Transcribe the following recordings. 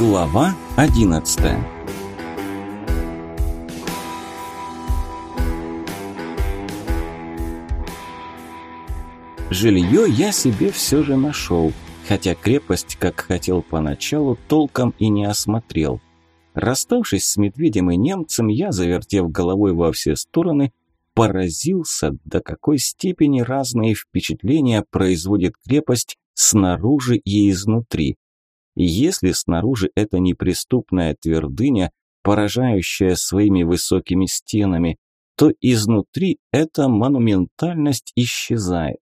Глава 11 Жилье я себе все же нашел, хотя крепость, как хотел поначалу, толком и не осмотрел. Расставшись с медведем и немцем, я, завертев головой во все стороны, поразился, до какой степени разные впечатления производит крепость снаружи и изнутри. Если снаружи это неприступная твердыня, поражающая своими высокими стенами, то изнутри эта монументальность исчезает.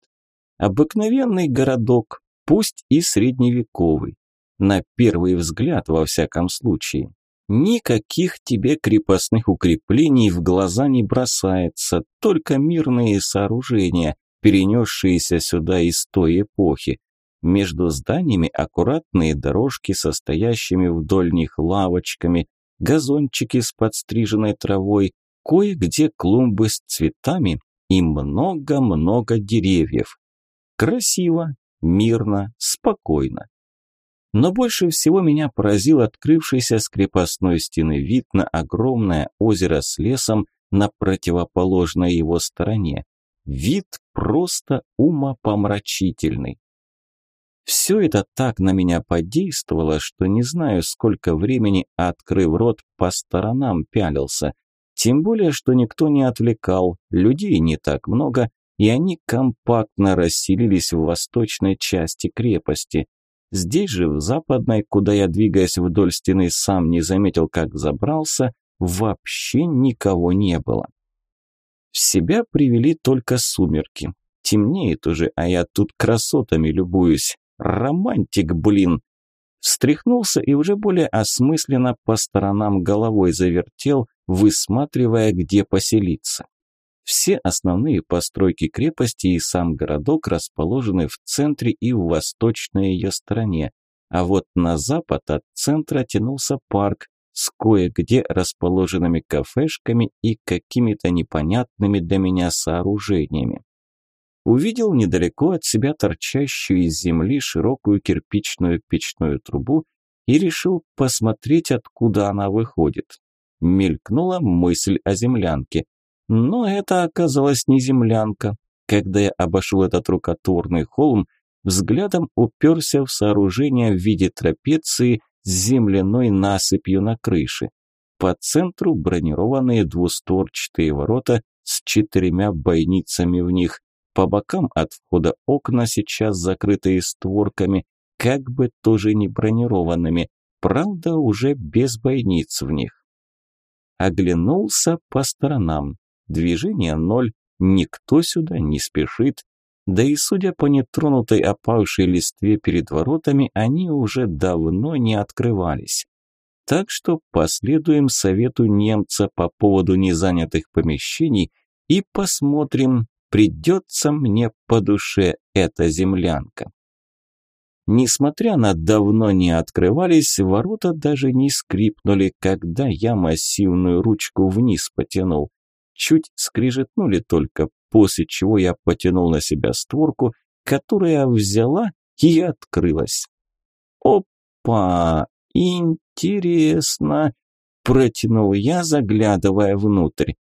Обыкновенный городок, пусть и средневековый. На первый взгляд, во всяком случае. Никаких тебе крепостных укреплений в глаза не бросается, только мирные сооружения, перенесшиеся сюда из той эпохи. Между зданиями аккуратные дорожки, состоящими вдоль них лавочками, газончики с подстриженной травой, кое-где клумбы с цветами и много-много деревьев. Красиво, мирно, спокойно. Но больше всего меня поразил открывшийся с крепостной стены вид на огромное озеро с лесом на противоположной его стороне. Вид просто умопомрачительный. Все это так на меня подействовало, что не знаю, сколько времени, открыв рот, по сторонам пялился. Тем более, что никто не отвлекал, людей не так много, и они компактно расселились в восточной части крепости. Здесь же, в западной, куда я, двигаясь вдоль стены, сам не заметил, как забрался, вообще никого не было. В себя привели только сумерки. Темнеет уже, а я тут красотами любуюсь. Романтик, блин. Встряхнулся и уже более осмысленно по сторонам головой завертел, высматривая, где поселиться. Все основные постройки крепости и сам городок расположены в центре и в восточной ее стороне, а вот на запад от центра тянулся парк с кое-где расположенными кафешками и какими-то непонятными для меня сооружениями увидел недалеко от себя торчащую из земли широкую кирпичную печную трубу и решил посмотреть, откуда она выходит. Мелькнула мысль о землянке. Но это оказалось не землянка. Когда я обошел этот рукотворный холм, взглядом уперся в сооружение в виде трапеции с земляной насыпью на крыше. По центру бронированные двустворчатые ворота с четырьмя бойницами в них. По бокам от входа окна, сейчас закрытые створками, как бы тоже не бронированными, правда уже без бойниц в них. Оглянулся по сторонам. Движение ноль, никто сюда не спешит. Да и судя по нетронутой опавшей листве перед воротами, они уже давно не открывались. Так что последуем совету немца по поводу незанятых помещений и посмотрим, Придется мне по душе эта землянка. Несмотря на давно не открывались, ворота даже не скрипнули, когда я массивную ручку вниз потянул. Чуть скрижетнули только, после чего я потянул на себя створку, которая взяла и открылась. «Опа! Интересно!» – протянул я, заглядывая внутрь.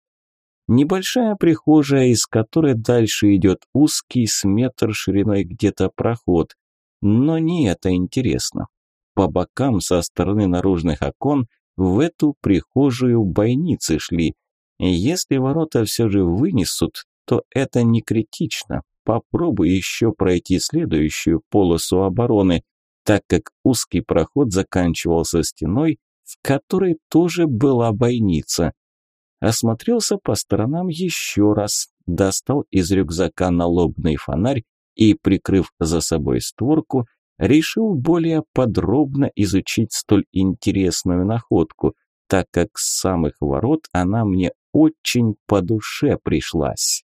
Небольшая прихожая, из которой дальше идет узкий с метр шириной где-то проход. Но не это интересно. По бокам со стороны наружных окон в эту прихожую бойницы шли. Если ворота все же вынесут, то это не критично. Попробуй еще пройти следующую полосу обороны, так как узкий проход заканчивался стеной, в которой тоже была бойница. Осмотрелся по сторонам еще раз, достал из рюкзака налобный фонарь и, прикрыв за собой створку, решил более подробно изучить столь интересную находку, так как с самых ворот она мне очень по душе пришлась.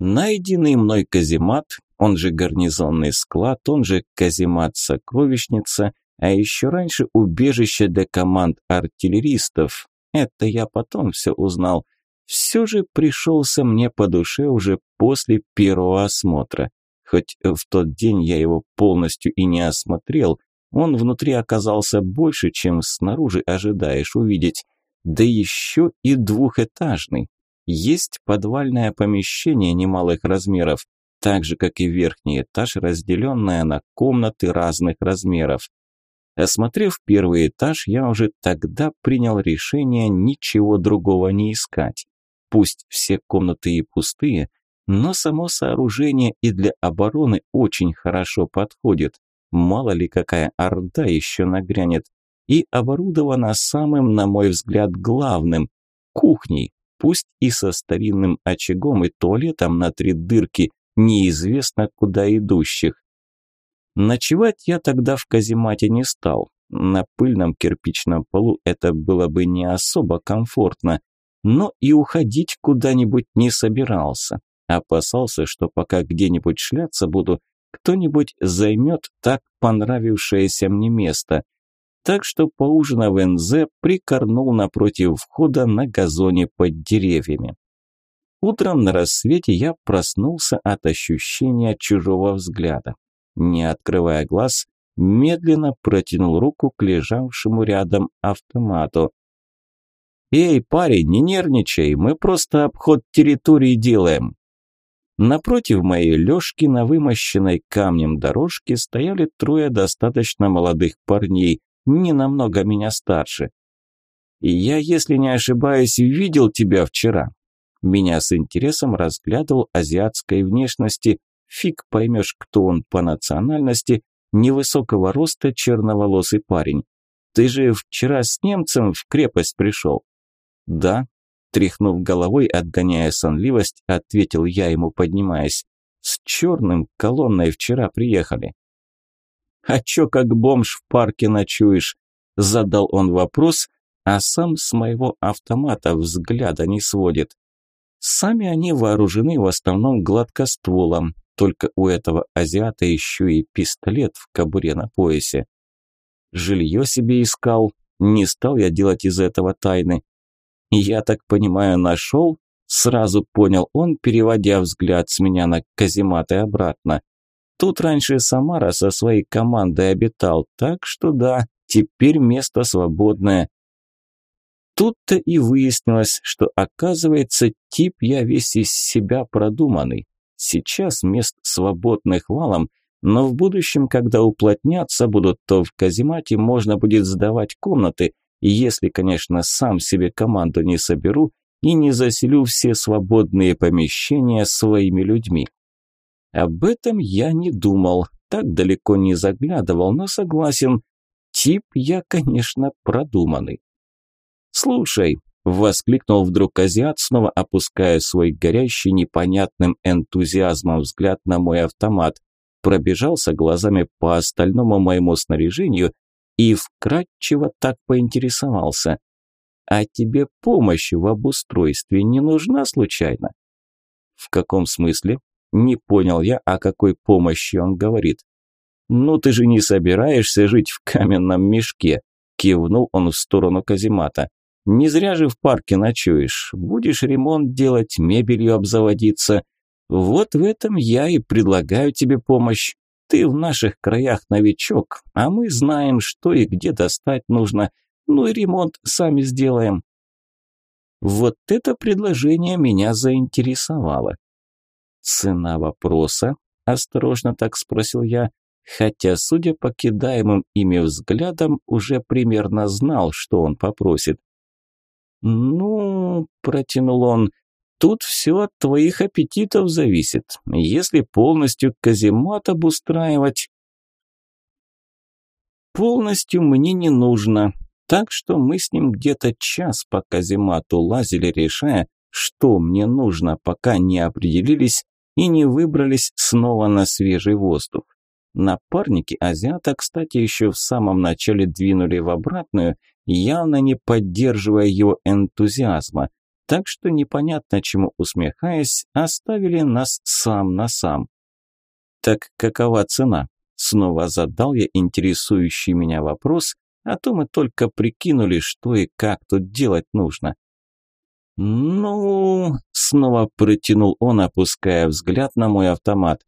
Найденный мной каземат, он же гарнизонный склад, он же каземат-сокровищница, а еще раньше убежище для команд артиллеристов. Это я потом все узнал. Все же пришелся мне по душе уже после первого осмотра. Хоть в тот день я его полностью и не осмотрел, он внутри оказался больше, чем снаружи ожидаешь увидеть. Да еще и двухэтажный. Есть подвальное помещение немалых размеров, так же, как и верхний этаж, разделенное на комнаты разных размеров. Осмотрев первый этаж, я уже тогда принял решение ничего другого не искать. Пусть все комнаты и пустые, но само сооружение и для обороны очень хорошо подходит. Мало ли какая орда еще нагрянет. И оборудована самым, на мой взгляд, главным – кухней. Пусть и со старинным очагом и туалетом на три дырки, неизвестно куда идущих. Ночевать я тогда в каземате не стал. На пыльном кирпичном полу это было бы не особо комфортно, но и уходить куда-нибудь не собирался. Опасался, что пока где-нибудь шляться буду, кто-нибудь займет так понравившееся мне место. Так что, поужинав НЗ, прикорнул напротив входа на газоне под деревьями. Утром на рассвете я проснулся от ощущения чужого взгляда. Не открывая глаз, медленно протянул руку к лежавшему рядом автомату. «Эй, парень, не нервничай, мы просто обход территории делаем». Напротив моей лёжки на вымощенной камнем дорожке стояли трое достаточно молодых парней, не намного меня старше. И я, если не ошибаюсь, видел тебя вчера. Меня с интересом разглядывал азиатской внешности, фиг поймешь, кто он по национальности, невысокого роста черноволосый парень. Ты же вчера с немцем в крепость пришел. Да, тряхнув головой, отгоняя сонливость, ответил я ему, поднимаясь. С черным колонной вчера приехали. «А чё как бомж в парке ночуешь?» Задал он вопрос, а сам с моего автомата взгляда не сводит. Сами они вооружены в основном гладкостволом, только у этого азиата еще и пистолет в кобуре на поясе. Жилье себе искал, не стал я делать из этого тайны. Я так понимаю, нашел? Сразу понял он, переводя взгляд с меня на каземат и обратно. Тут раньше Самара со своей командой обитал, так что да, теперь место свободное. Тут-то и выяснилось, что оказывается тип я весь из себя продуманный. Сейчас мест свободных валом, но в будущем, когда уплотняться будут, то в каземате можно будет сдавать комнаты, если, конечно, сам себе команду не соберу и не заселю все свободные помещения своими людьми. Об этом я не думал, так далеко не заглядывал, но согласен, тип я, конечно, продуманный. «Слушай», – воскликнул вдруг азиат, снова опуская свой горящий непонятным энтузиазмом взгляд на мой автомат, пробежался глазами по остальному моему снаряжению и вкратчиво так поинтересовался. «А тебе помощь в обустройстве не нужна случайно?» «В каком смысле?» Не понял я, о какой помощи он говорит. «Ну ты же не собираешься жить в каменном мешке?» Кивнул он в сторону каземата. Не зря же в парке ночуешь. Будешь ремонт делать, мебелью обзаводиться. Вот в этом я и предлагаю тебе помощь. Ты в наших краях новичок, а мы знаем, что и где достать нужно. Ну и ремонт сами сделаем. Вот это предложение меня заинтересовало. Цена вопроса? Осторожно так спросил я, хотя, судя по кидаемым ими взглядам, уже примерно знал, что он попросит. «Ну, — протянул он, — тут все от твоих аппетитов зависит. Если полностью каземат обустраивать...» «Полностью мне не нужно, так что мы с ним где-то час по каземату лазили, решая, что мне нужно, пока не определились и не выбрались снова на свежий воздух. Напарники азиата, кстати, еще в самом начале двинули в обратную, явно не поддерживая его энтузиазма, так что непонятно чему усмехаясь, оставили нас сам на сам. «Так какова цена?» Снова задал я интересующий меня вопрос, а то мы только прикинули, что и как тут делать нужно. «Ну...» – снова протянул он, опуская взгляд на мой автомат.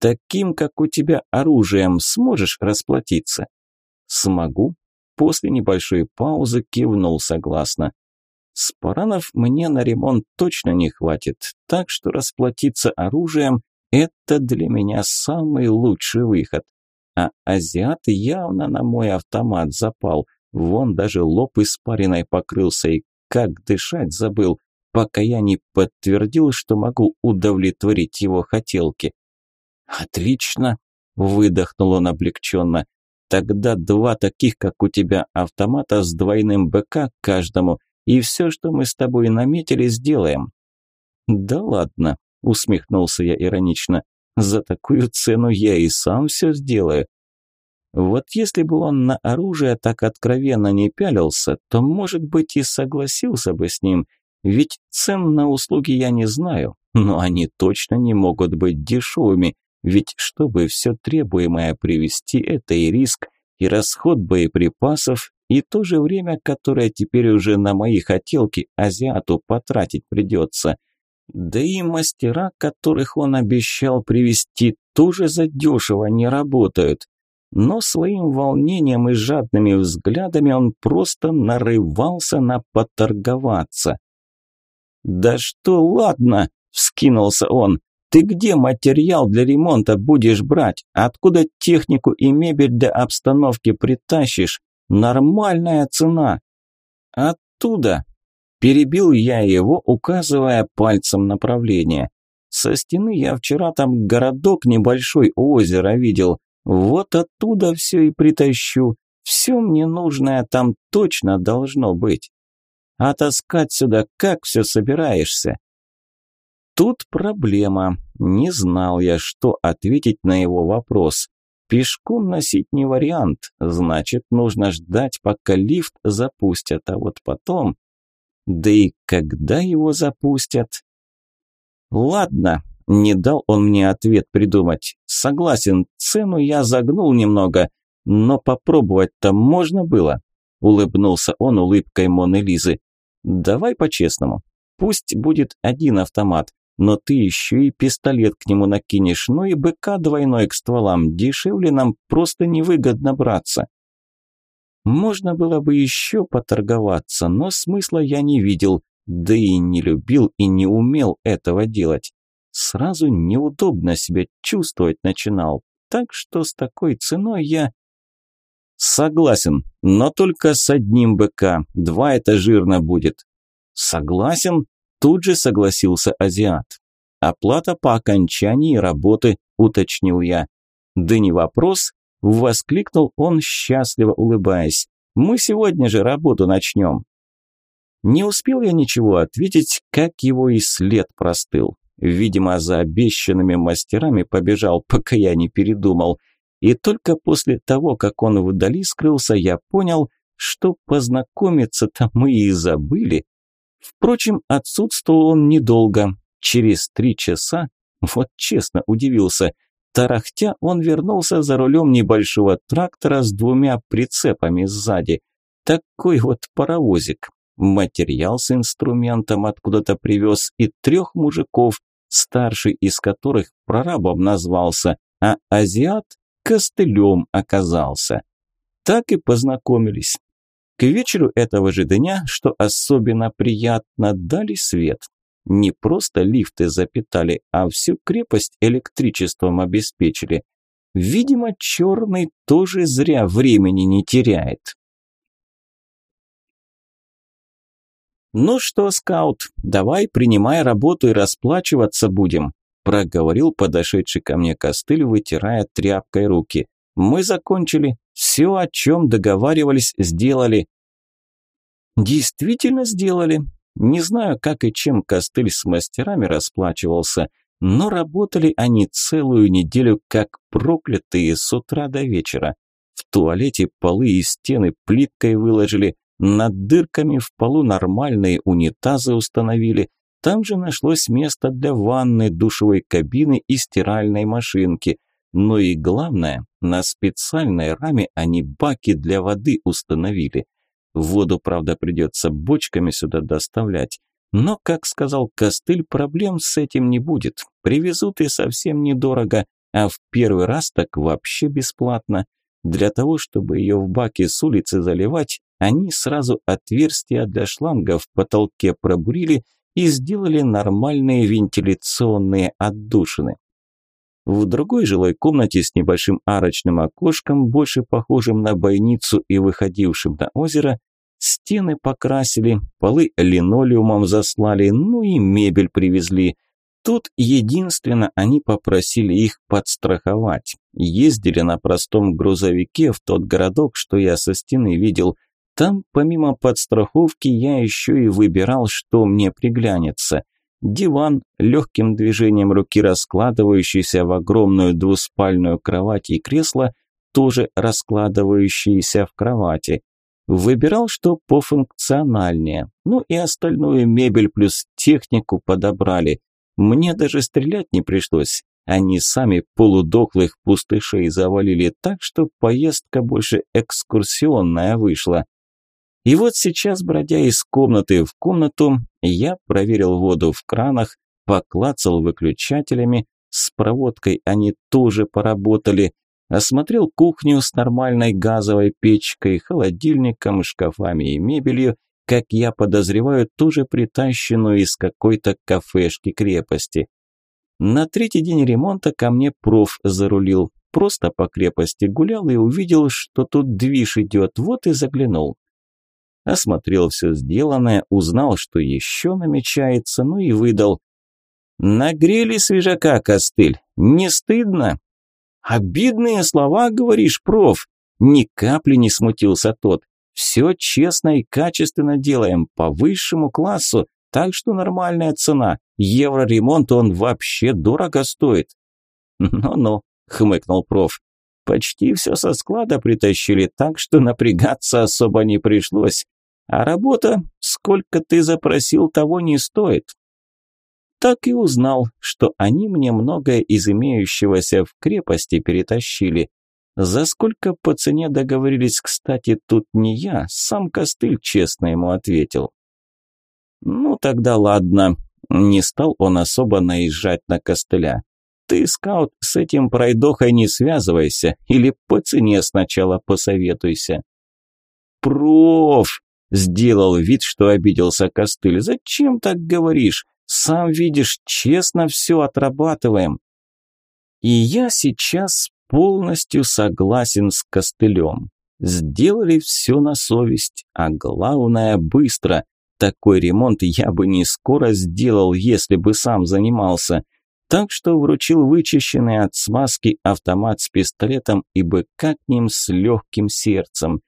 Таким, как у тебя, оружием сможешь расплатиться? Смогу. После небольшой паузы кивнул согласно. Спаранов мне на ремонт точно не хватит, так что расплатиться оружием – это для меня самый лучший выход. А азиат явно на мой автомат запал, вон даже лоб испариной покрылся и как дышать забыл, пока я не подтвердил, что могу удовлетворить его хотелки. «Отлично!» – выдохнул он облегченно. «Тогда два таких, как у тебя, автомата с двойным БК каждому – и все, что мы с тобой наметили, сделаем». «Да ладно», – усмехнулся я иронично, – «за такую цену я и сам все сделаю». Вот если бы он на оружие так откровенно не пялился, то, может быть, и согласился бы с ним, ведь цен на услуги я не знаю, но они точно не могут быть дешевыми, ведь чтобы все требуемое привести, это и риск, и расход боеприпасов, и то же время, которое теперь уже на мои хотелки азиату потратить придется. Да и мастера, которых он обещал привести, тоже задешево не работают. Но своим волнением и жадными взглядами он просто нарывался на поторговаться. «Да что ладно!» – вскинулся он. «Ты где материал для ремонта будешь брать? Откуда технику и мебель для обстановки притащишь? Нормальная цена. Оттуда. Перебил я его, указывая пальцем направление. Со стены я вчера там городок небольшой озеро видел. Вот оттуда все и притащу. Все мне нужное там точно должно быть. А таскать сюда как все собираешься? Тут проблема. Не знал я, что ответить на его вопрос. Пешком носить не вариант, значит, нужно ждать, пока лифт запустят, а вот потом... Да и когда его запустят? Ладно, не дал он мне ответ придумать. Согласен, цену я загнул немного, но попробовать-то можно было. Улыбнулся он улыбкой Моны Лизы. Давай по-честному. Пусть будет один автомат, но ты еще и пистолет к нему накинешь, ну и БК двойной к стволам, дешевле нам просто невыгодно браться. Можно было бы еще поторговаться, но смысла я не видел, да и не любил и не умел этого делать. Сразу неудобно себя чувствовать начинал, так что с такой ценой я... Согласен, но только с одним БК, два это жирно будет. Согласен, Тут же согласился азиат. «Оплата по окончании работы», – уточнил я. «Да не вопрос», – воскликнул он, счастливо улыбаясь. «Мы сегодня же работу начнем». Не успел я ничего ответить, как его и след простыл. Видимо, за обещанными мастерами побежал, пока я не передумал. И только после того, как он вдали скрылся, я понял, что познакомиться-то мы и забыли. Впрочем, отсутствовал он недолго. Через три часа, вот честно удивился, тарахтя он вернулся за рулем небольшого трактора с двумя прицепами сзади. Такой вот паровозик. Материал с инструментом откуда-то привез и трех мужиков, старший из которых прорабом назвался, а азиат костылем оказался. Так и познакомились. К вечеру этого же дня, что особенно приятно, дали свет. Не просто лифты запитали, а всю крепость электричеством обеспечили. Видимо, черный тоже зря времени не теряет. «Ну что, скаут, давай принимай работу и расплачиваться будем», проговорил подошедший ко мне костыль, вытирая тряпкой руки. «Мы закончили. Все, о чем договаривались, сделали. Действительно сделали. Не знаю, как и чем костыль с мастерами расплачивался, но работали они целую неделю как проклятые с утра до вечера. В туалете полы и стены плиткой выложили, над дырками в полу нормальные унитазы установили, там же нашлось место для ванны, душевой кабины и стиральной машинки. Но и главное, на специальной раме они баки для воды установили. Воду, правда, придется бочками сюда доставлять. Но, как сказал Костыль, проблем с этим не будет. Привезут и совсем недорого. а в первый раз так вообще бесплатно. Для того, чтобы ее в баке с улицы заливать, они сразу отверстия для шланга в потолке пробурили и сделали нормальные вентиляционные отдушины. В другой жилой комнате с небольшим арочным окошком, больше похожим на бойницу и выходившим на озеро, стены покрасили, полы линолеумом заслали, ну и мебель привезли – Тут единственно они попросили их подстраховать. Ездили на простом грузовике в тот городок, что я со стены видел. Там, помимо подстраховки, я еще и выбирал, что мне приглянется. Диван, легким движением руки раскладывающийся в огромную двуспальную кровать и кресло, тоже раскладывающиеся в кровати. Выбирал, что пофункциональнее. Ну и остальную мебель плюс технику подобрали. Мне даже стрелять не пришлось. Они сами полудохлых пустышей завалили так, что поездка больше экскурсионная вышла. И вот сейчас, бродя из комнаты в комнату, я проверил воду в кранах, поклацал выключателями, с проводкой они тоже поработали, осмотрел кухню с нормальной газовой печкой, холодильником, шкафами и мебелью как я подозреваю, тоже притащенную из какой-то кафешки крепости. На третий день ремонта ко мне проф зарулил. Просто по крепости гулял и увидел, что тут движ идет, вот и заглянул. Осмотрел все сделанное, узнал, что еще намечается, ну и выдал. «Нагрели свежака, костыль, не стыдно?» «Обидные слова, говоришь, проф?» Ни капли не смутился тот. Все честно и качественно делаем, по высшему классу, так что нормальная цена. Евроремонт он вообще дорого стоит. Ну-ну, хмыкнул проф. Почти все со склада притащили, так что напрягаться особо не пришлось. А работа, сколько ты запросил, того не стоит. Так и узнал, что они мне многое из имеющегося в крепости перетащили. За сколько по цене договорились, кстати, тут не я, сам Костыль честно ему ответил. Ну тогда ладно, не стал он особо наезжать на Костыля. Ты, скаут, с этим пройдохой не связывайся или по цене сначала посоветуйся. Проф! Сделал вид, что обиделся Костыль. Зачем так говоришь? Сам видишь, честно все отрабатываем. И я сейчас полностью согласен с Костылем. Сделали все на совесть, а главное быстро. Такой ремонт я бы не скоро сделал, если бы сам занимался. Так что вручил вычищенный от смазки автомат с пистолетом и быка к ним с легким сердцем.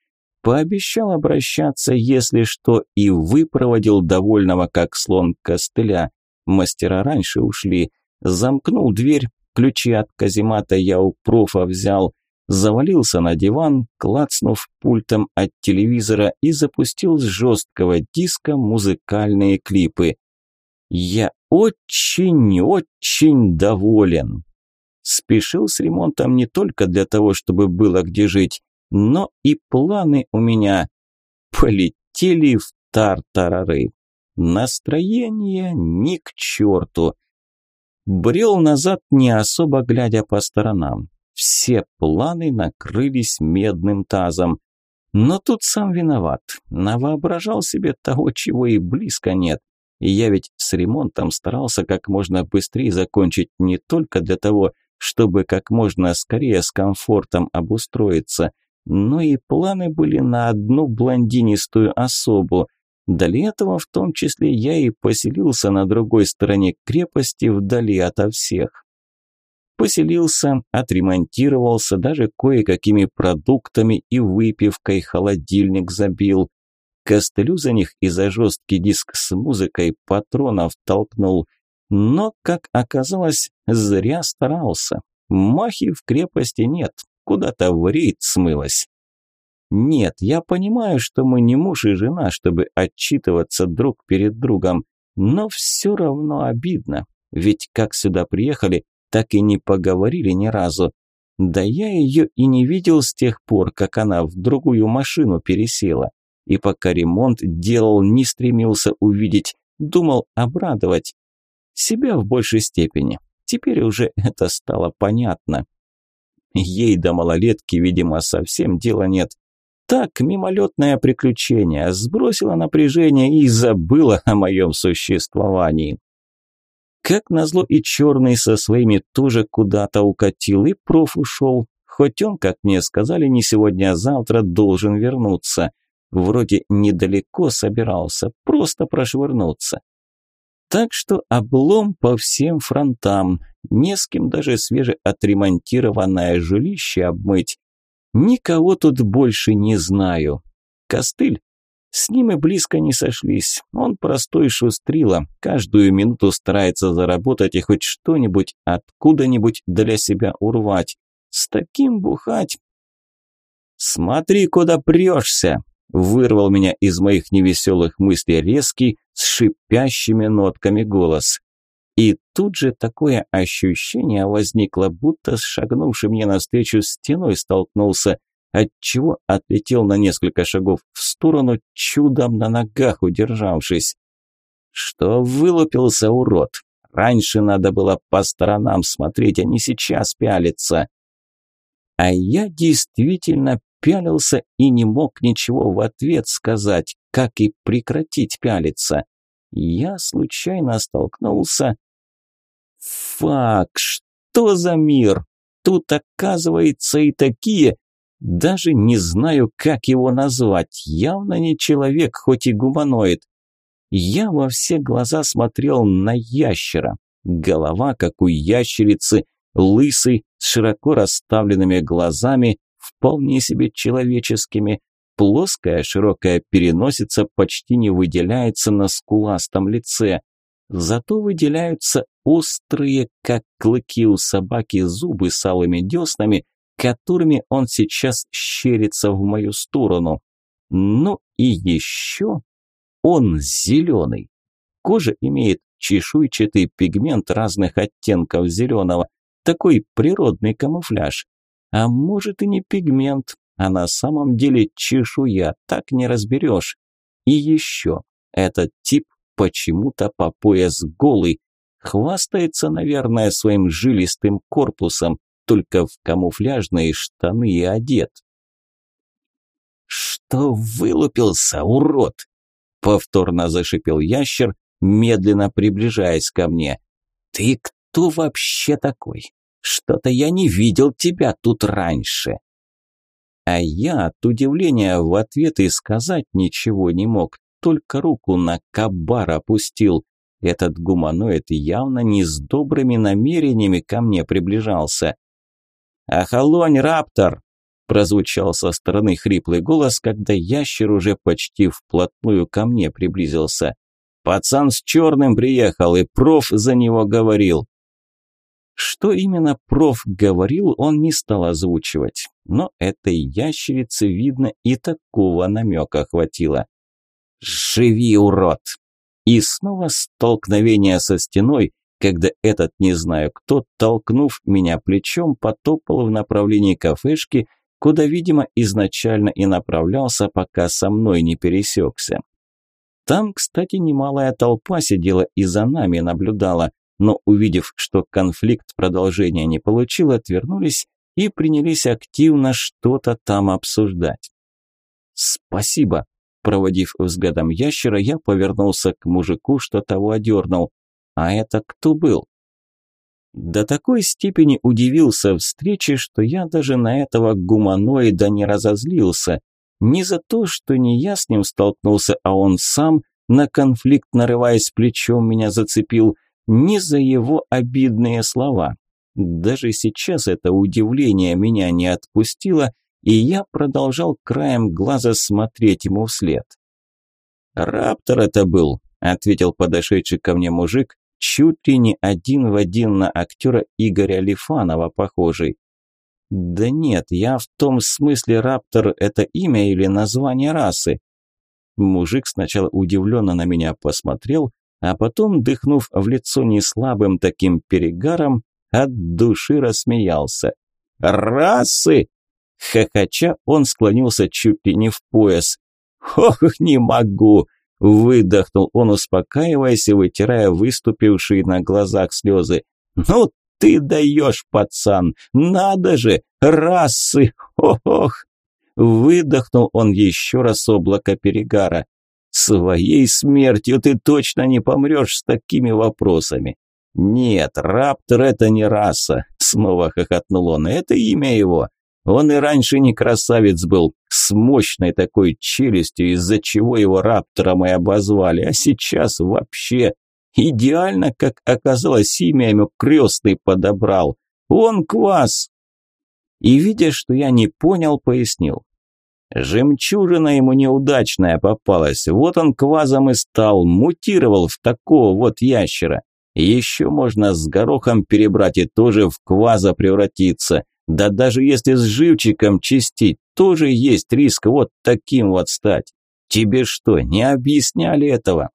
Пообещал обращаться, если что, и выпроводил довольного как слон костыля. Мастера раньше ушли. Замкнул дверь, Ключи от каземата я у профа взял, завалился на диван, клацнув пультом от телевизора и запустил с жесткого диска музыкальные клипы. Я очень-очень доволен. Спешил с ремонтом не только для того, чтобы было где жить, но и планы у меня полетели в тартарары. Настроение ни к черту. Брел назад, не особо глядя по сторонам. Все планы накрылись медным тазом. Но тут сам виноват. Навоображал себе того, чего и близко нет. И я ведь с ремонтом старался как можно быстрее закончить не только для того, чтобы как можно скорее с комфортом обустроиться, но и планы были на одну блондинистую особу – для этого в том числе я и поселился на другой стороне крепости вдали ото всех. Поселился, отремонтировался, даже кое-какими продуктами и выпивкой холодильник забил. Костылю за них и за жесткий диск с музыкой патронов толкнул. Но, как оказалось, зря старался. Махи в крепости нет, куда-то в рейд смылась. Нет, я понимаю, что мы не муж и жена, чтобы отчитываться друг перед другом, но все равно обидно, ведь как сюда приехали, так и не поговорили ни разу. Да я ее и не видел с тех пор, как она в другую машину пересела. И пока ремонт делал, не стремился увидеть, думал обрадовать. Себя в большей степени. Теперь уже это стало понятно. Ей до малолетки, видимо, совсем дела нет. Так, мимолетное приключение, сбросила напряжение и забыла о моем существовании. Как назло и черный со своими тоже куда-то укатил, и проф ушел. Хоть он, как мне сказали, не сегодня, а завтра должен вернуться. Вроде недалеко собирался, просто прошвырнуться. Так что облом по всем фронтам, не с кем даже свежеотремонтированное жилище обмыть. Никого тут больше не знаю. Костыль? С ним и близко не сошлись. Он простой шустрила, каждую минуту старается заработать и хоть что-нибудь откуда-нибудь для себя урвать. С таким бухать... «Смотри, куда прешься!» Вырвал меня из моих невеселых мыслей резкий, с шипящими нотками голос. И тут же такое ощущение возникло, будто с шагнувшим мне навстречу стеной столкнулся, отчего отлетел на несколько шагов в сторону, чудом на ногах удержавшись. Что вылупился урод? Раньше надо было по сторонам смотреть, а не сейчас пялиться. А я действительно пялился и не мог ничего в ответ сказать, как и прекратить пялиться. Я случайно столкнулся... Фак, что за мир? Тут, оказывается, и такие... Даже не знаю, как его назвать. Явно не человек, хоть и гуманоид. Я во все глаза смотрел на ящера. Голова, как у ящерицы, лысый, с широко расставленными глазами, вполне себе человеческими. Плоская широкая переносица почти не выделяется на скуластом лице. Зато выделяются острые, как клыки у собаки, зубы с алыми деснами, которыми он сейчас щерится в мою сторону. Ну и еще он зеленый. Кожа имеет чешуйчатый пигмент разных оттенков зеленого, такой природный камуфляж. А может и не пигмент, а на самом деле чешуя, так не разберешь. И еще, этот тип почему-то по пояс голый, хвастается, наверное, своим жилистым корпусом, только в камуфляжные штаны и одет. «Что вылупился, урод?» – повторно зашипел ящер, медленно приближаясь ко мне. «Ты кто вообще такой? Что-то я не видел тебя тут раньше. А я от удивления в ответ и сказать ничего не мог, только руку на кабар опустил. Этот гуманоид явно не с добрыми намерениями ко мне приближался. «Ахалонь, раптор!» – прозвучал со стороны хриплый голос, когда ящер уже почти вплотную ко мне приблизился. «Пацан с черным приехал, и проф за него говорил. Что именно проф говорил, он не стал озвучивать, но этой ящерице, видно, и такого намека хватило. «Живи, урод!» И снова столкновение со стеной, когда этот не знаю кто, толкнув меня плечом, потопал в направлении кафешки, куда, видимо, изначально и направлялся, пока со мной не пересекся. Там, кстати, немалая толпа сидела и за нами наблюдала, но увидев, что конфликт продолжения не получил, отвернулись и принялись активно что-то там обсуждать. «Спасибо», – проводив взглядом ящера, я повернулся к мужику, что того одернул. «А это кто был?» До такой степени удивился встрече, что я даже на этого гуманоида не разозлился. Не за то, что не я с ним столкнулся, а он сам, на конфликт нарываясь плечом, меня зацепил – не за его обидные слова. Даже сейчас это удивление меня не отпустило, и я продолжал краем глаза смотреть ему вслед. «Раптор это был», – ответил подошедший ко мне мужик, чуть ли не один в один на актера Игоря Лифанова похожий. «Да нет, я в том смысле Раптор – это имя или название расы». Мужик сначала удивленно на меня посмотрел, а потом, дыхнув в лицо неслабым таким перегаром, от души рассмеялся. «Расы!» Хохоча он склонился чуть ли не в пояс. «Ох, не могу!» Выдохнул он, успокаиваясь и вытирая выступившие на глазах слезы. «Ну Ты даешь, пацан! Надо же! Расы! Ох!» Выдохнул он еще раз облако перегара. «Своей смертью ты точно не помрешь с такими вопросами!» «Нет, Раптор – это не раса», – снова хохотнул он. «Это имя его. Он и раньше не красавец был, с мощной такой челюстью, из-за чего его Раптором и обозвали, а сейчас вообще идеально, как оказалось, имя ему крестный подобрал. Он квас!» И, видя, что я не понял, пояснил. Жемчужина ему неудачная попалась, вот он квазом и стал, мутировал в такого вот ящера. Еще можно с горохом перебрать и тоже в кваза превратиться. Да даже если с живчиком чистить, тоже есть риск вот таким вот стать. Тебе что, не объясняли этого?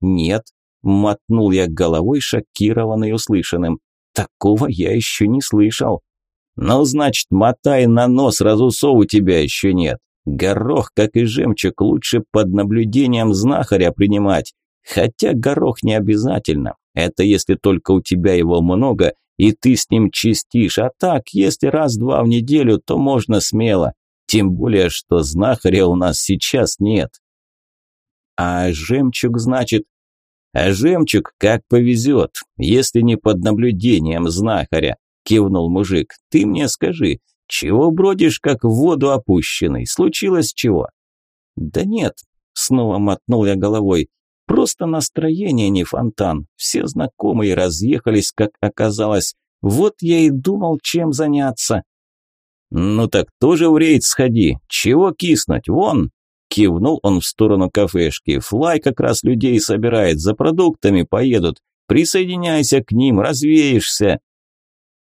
Нет, мотнул я головой, шокированный услышанным. Такого я еще не слышал. Ну, значит, мотай на нос, разусов у тебя еще нет. Горох, как и жемчуг, лучше под наблюдением знахаря принимать. Хотя горох не обязательно. Это если только у тебя его много, и ты с ним чистишь. А так, если раз-два в неделю, то можно смело. Тем более, что знахаря у нас сейчас нет. А жемчуг, значит? А жемчуг как повезет, если не под наблюдением знахаря, кивнул мужик. Ты мне скажи, чего бродишь, как в воду опущенный? Случилось чего? Да нет, снова мотнул я головой. Просто настроение не фонтан. Все знакомые разъехались, как оказалось. Вот я и думал, чем заняться. Ну так тоже в рейд сходи. Чего киснуть? Вон. Кивнул он в сторону кафешки. Флай как раз людей собирает, за продуктами поедут. Присоединяйся к ним, развеешься.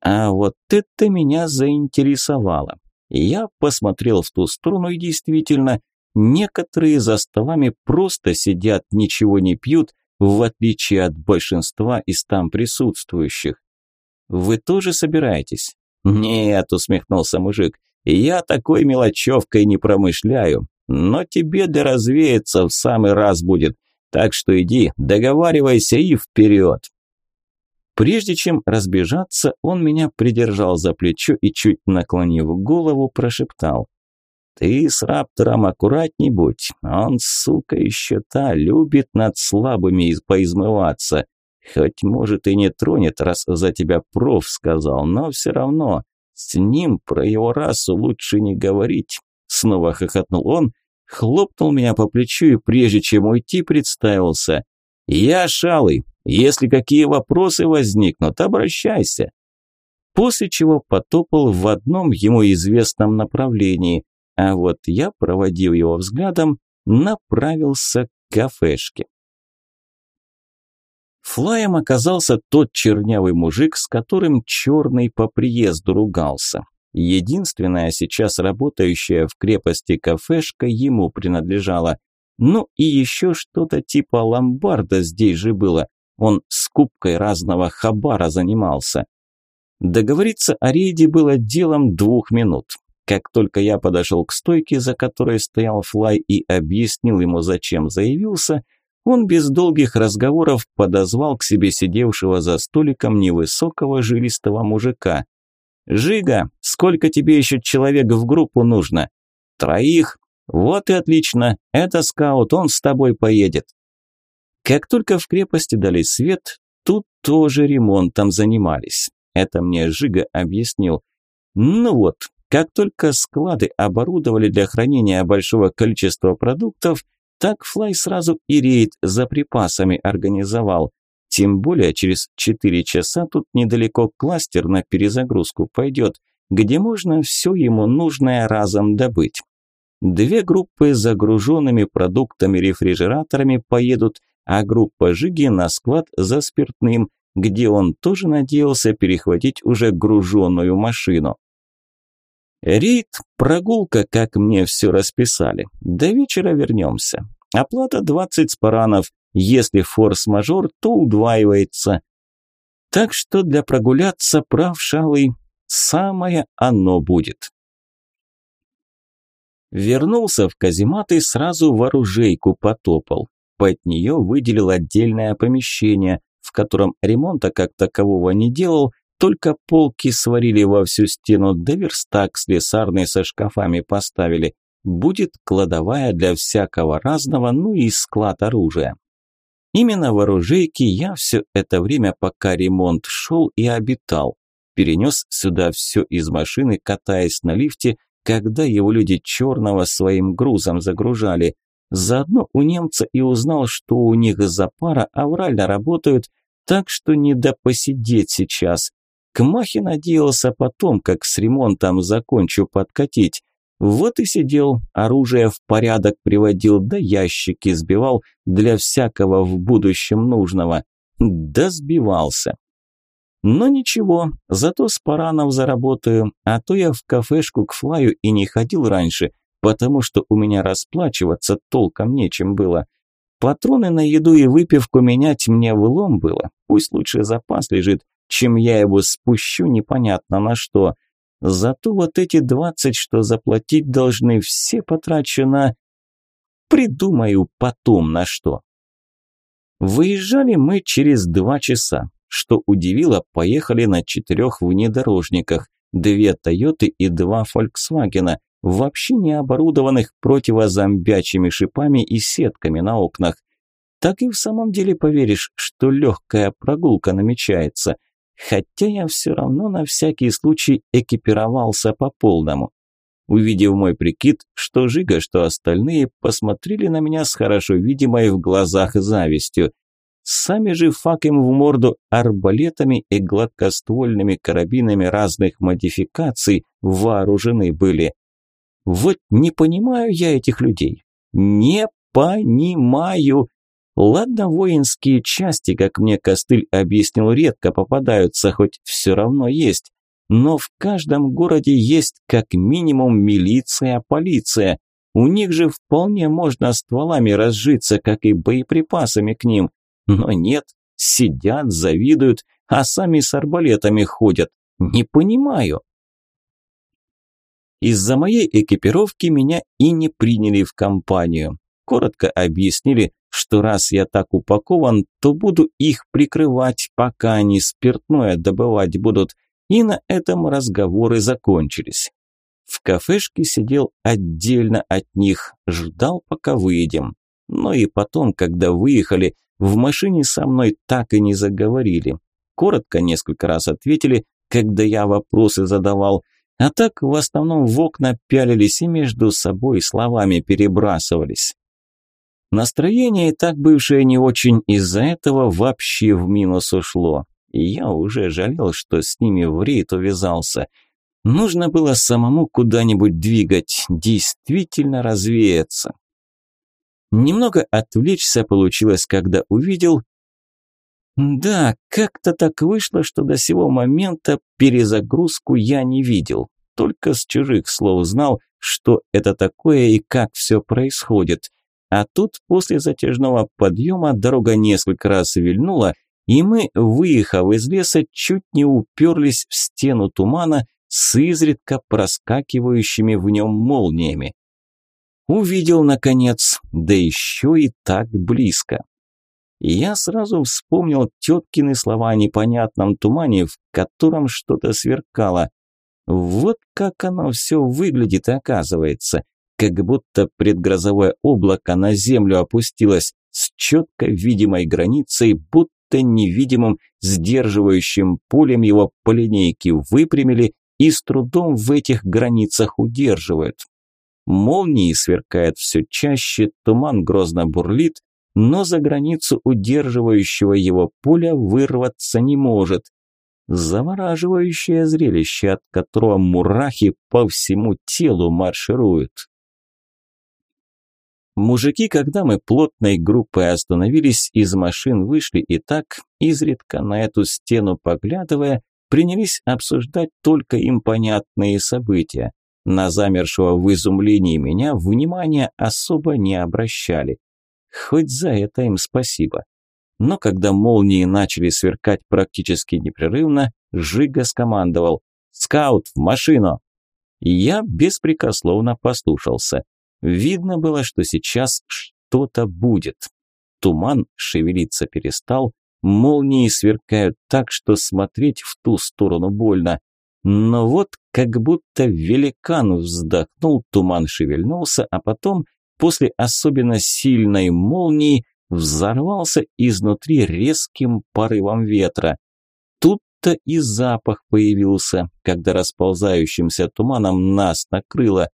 А вот это меня заинтересовало. Я посмотрел в ту сторону и действительно, некоторые за столами просто сидят, ничего не пьют, в отличие от большинства из там присутствующих. Вы тоже собираетесь? Нет, усмехнулся мужик. Я такой мелочевкой не промышляю, но тебе да развеяться в самый раз будет. Так что иди, договаривайся и вперед. Прежде чем разбежаться, он меня придержал за плечо и, чуть наклонив голову, прошептал. «Ты с Раптором аккуратней будь, он, сука, еще та, любит над слабыми поизмываться. Хоть, может, и не тронет, раз за тебя проф сказал, но все равно с ним про его расу лучше не говорить». Снова хохотнул он, хлопнул меня по плечу и, прежде чем уйти, представился. «Я Шалый, если какие вопросы возникнут, обращайся. После чего потопал в одном ему известном направлении, а вот я, проводив его взглядом, направился к кафешке. Флаем оказался тот чернявый мужик, с которым черный по приезду ругался. Единственная сейчас работающая в крепости кафешка ему принадлежала. Ну и еще что-то типа ломбарда здесь же было, он скупкой разного хабара занимался. Договориться о рейде было делом двух минут. Как только я подошел к стойке, за которой стоял Флай и объяснил ему, зачем заявился, он без долгих разговоров подозвал к себе сидевшего за столиком невысокого жилистого мужика. «Жига, сколько тебе еще человек в группу нужно?» «Троих. Вот и отлично. Это скаут, он с тобой поедет». Как только в крепости дали свет, тут тоже ремонтом занимались. Это мне Жига объяснил. Ну вот, как только склады оборудовали для хранения большого количества продуктов, так Флай сразу и рейд за припасами организовал. Тем более через 4 часа тут недалеко кластер на перезагрузку пойдет, где можно все ему нужное разом добыть. Две группы с загруженными продуктами-рефрижераторами поедут, а группа Жиги на склад за спиртным, где он тоже надеялся перехватить уже груженную машину. Рейд – прогулка, как мне все расписали. До вечера вернемся. Оплата 20 спаранов. Если форс-мажор, то удваивается. Так что для прогуляться прав шалый самое оно будет. Вернулся в каземат и сразу в оружейку потопал. Под нее выделил отдельное помещение, в котором ремонта как такового не делал, только полки сварили во всю стену, да верстак слесарный со шкафами поставили. Будет кладовая для всякого разного, ну и склад оружия. Именно в оружейке я все это время, пока ремонт шел и обитал. Перенес сюда все из машины, катаясь на лифте, когда его люди черного своим грузом загружали. Заодно у немца и узнал, что у них за пара аврально работают, так что не до посидеть сейчас. К Махе надеялся потом, как с ремонтом закончу подкатить. Вот и сидел, оружие в порядок приводил, да ящики сбивал для всякого в будущем нужного. Да сбивался. Но ничего, зато с паранов заработаю, а то я в кафешку к Флаю и не ходил раньше, потому что у меня расплачиваться толком нечем было. Патроны на еду и выпивку менять мне в лом было, пусть лучше запас лежит, чем я его спущу непонятно на что. Зато вот эти двадцать, что заплатить должны, все потрачу на... Придумаю потом на что. Выезжали мы через два часа. Что удивило, поехали на четырех внедорожниках. Две Тойоты и два Фольксвагена, вообще не оборудованных противозомбячими шипами и сетками на окнах. Так и в самом деле поверишь, что легкая прогулка намечается – хотя я все равно на всякий случай экипировался по полному. Увидев мой прикид, что Жига, что остальные, посмотрели на меня с хорошо видимой в глазах завистью. Сами же фак им в морду арбалетами и гладкоствольными карабинами разных модификаций вооружены были. Вот не понимаю я этих людей. Не понимаю. Ладно, воинские части, как мне Костыль объяснил, редко попадаются, хоть все равно есть. Но в каждом городе есть как минимум милиция, полиция. У них же вполне можно стволами разжиться, как и боеприпасами к ним. Но нет, сидят, завидуют, а сами с арбалетами ходят. Не понимаю. Из-за моей экипировки меня и не приняли в компанию. Коротко объяснили, что раз я так упакован, то буду их прикрывать, пока они спиртное добывать будут, и на этом разговоры закончились. В кафешке сидел отдельно от них, ждал, пока выйдем. Но и потом, когда выехали, в машине со мной так и не заговорили. Коротко несколько раз ответили, когда я вопросы задавал, а так в основном в окна пялились и между собой словами перебрасывались. Настроение и так бывшее не очень из-за этого вообще в минус ушло. И я уже жалел, что с ними в рейд увязался. Нужно было самому куда-нибудь двигать, действительно развеяться. Немного отвлечься получилось, когда увидел... Да, как-то так вышло, что до сего момента перезагрузку я не видел. Только с чужих слов знал, что это такое и как все происходит. А тут после затяжного подъема дорога несколько раз вильнула, и мы, выехав из леса, чуть не уперлись в стену тумана с изредка проскакивающими в нем молниями. Увидел, наконец, да еще и так близко. И я сразу вспомнил теткины слова о непонятном тумане, в котором что-то сверкало. Вот как оно все выглядит, оказывается как будто предгрозовое облако на землю опустилось с четко видимой границей, будто невидимым сдерживающим полем его по линейке выпрямили и с трудом в этих границах удерживают. Молнии сверкают все чаще, туман грозно бурлит, но за границу удерживающего его поля вырваться не может. Завораживающее зрелище, от которого мурахи по всему телу маршируют. Мужики, когда мы плотной группой остановились, из машин вышли и так, изредка на эту стену поглядывая, принялись обсуждать только им понятные события. На замершего в изумлении меня внимания особо не обращали. Хоть за это им спасибо. Но когда молнии начали сверкать практически непрерывно, Жига скомандовал «Скаут, в машину!» И я беспрекословно послушался. Видно было, что сейчас что-то будет. Туман шевелиться перестал, молнии сверкают так, что смотреть в ту сторону больно. Но вот как будто великан вздохнул, туман шевельнулся, а потом, после особенно сильной молнии, взорвался изнутри резким порывом ветра. Тут-то и запах появился, когда расползающимся туманом нас накрыло.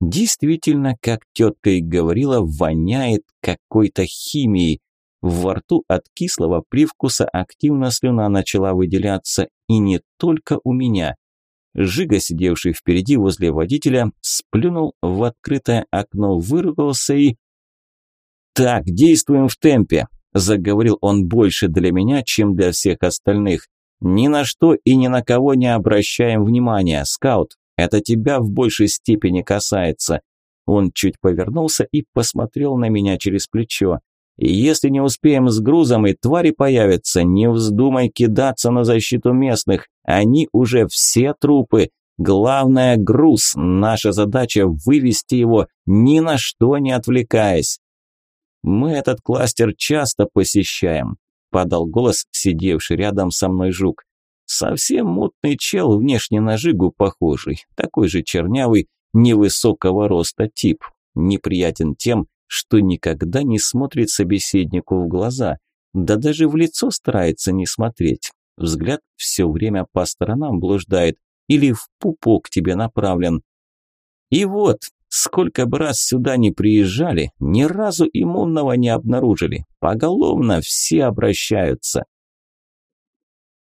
Действительно, как тетка и говорила, воняет какой-то химией. Во рту от кислого привкуса активно слюна начала выделяться, и не только у меня. Жига, сидевший впереди возле водителя, сплюнул в открытое окно, выругался и... «Так, действуем в темпе», – заговорил он больше для меня, чем для всех остальных. «Ни на что и ни на кого не обращаем внимания, скаут. Это тебя в большей степени касается. Он чуть повернулся и посмотрел на меня через плечо. если не успеем с грузом и твари появятся, не вздумай кидаться на защиту местных. Они уже все трупы. Главное – груз. Наша задача – вывести его, ни на что не отвлекаясь. Мы этот кластер часто посещаем, подал голос сидевший рядом со мной жук. Совсем мутный чел, внешне на жигу похожий, такой же чернявый, невысокого роста тип. Неприятен тем, что никогда не смотрит собеседнику в глаза, да даже в лицо старается не смотреть. Взгляд все время по сторонам блуждает или в пупок тебе направлен. И вот, сколько бы раз сюда не приезжали, ни разу иммунного не обнаружили. Поголовно все обращаются.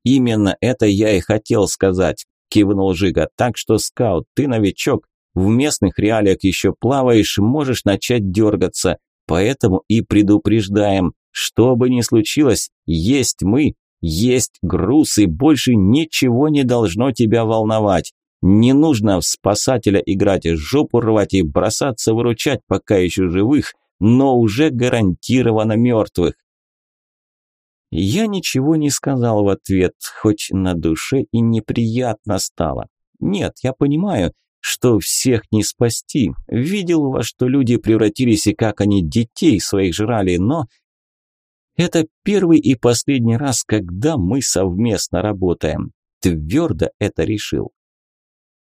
«Именно это я и хотел сказать», – кивнул Жига. «Так что, скаут, ты новичок, в местных реалиях еще плаваешь, можешь начать дергаться. Поэтому и предупреждаем, что бы ни случилось, есть мы, есть груз, и больше ничего не должно тебя волновать. Не нужно в спасателя играть, жопу рвать и бросаться выручать пока еще живых, но уже гарантированно мертвых. Я ничего не сказал в ответ, хоть на душе и неприятно стало. Нет, я понимаю, что всех не спасти. Видел, во что люди превратились и как они детей своих жрали, но... Это первый и последний раз, когда мы совместно работаем. Твердо это решил.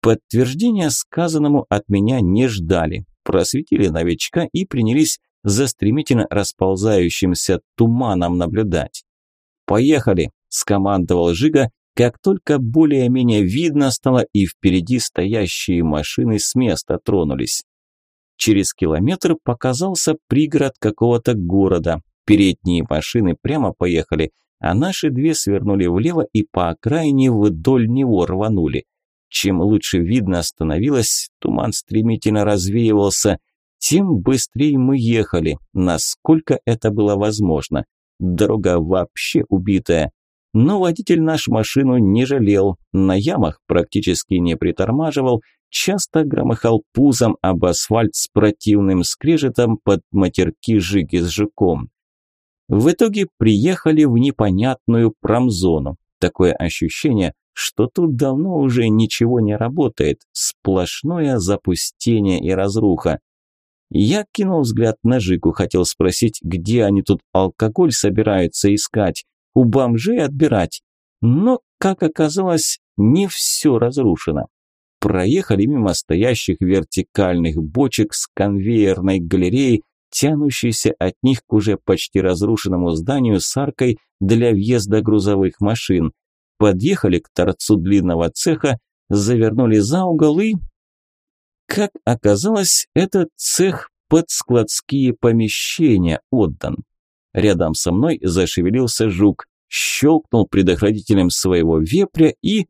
Подтверждения сказанному от меня не ждали. Просветили новичка и принялись за стремительно расползающимся туманом наблюдать. «Поехали!» – скомандовал Жига, как только более-менее видно стало и впереди стоящие машины с места тронулись. Через километр показался пригород какого-то города. Передние машины прямо поехали, а наши две свернули влево и по окраине вдоль него рванули. Чем лучше видно становилось, туман стремительно развеивался, тем быстрее мы ехали, насколько это было возможно. Дорога вообще убитая. Но водитель наш машину не жалел, на ямах практически не притормаживал, часто громыхал пузом об асфальт с противным скрежетом под матерки жиги с жуком. В итоге приехали в непонятную промзону. Такое ощущение, что тут давно уже ничего не работает, сплошное запустение и разруха. Я кинул взгляд на Жику, хотел спросить, где они тут алкоголь собираются искать, у бомжей отбирать. Но, как оказалось, не все разрушено. Проехали мимо стоящих вертикальных бочек с конвейерной галереей, тянущейся от них к уже почти разрушенному зданию с аркой для въезда грузовых машин. Подъехали к торцу длинного цеха, завернули за угол и как оказалось, этот цех под складские помещения отдан. Рядом со мной зашевелился жук, щелкнул предохранителем своего вепря и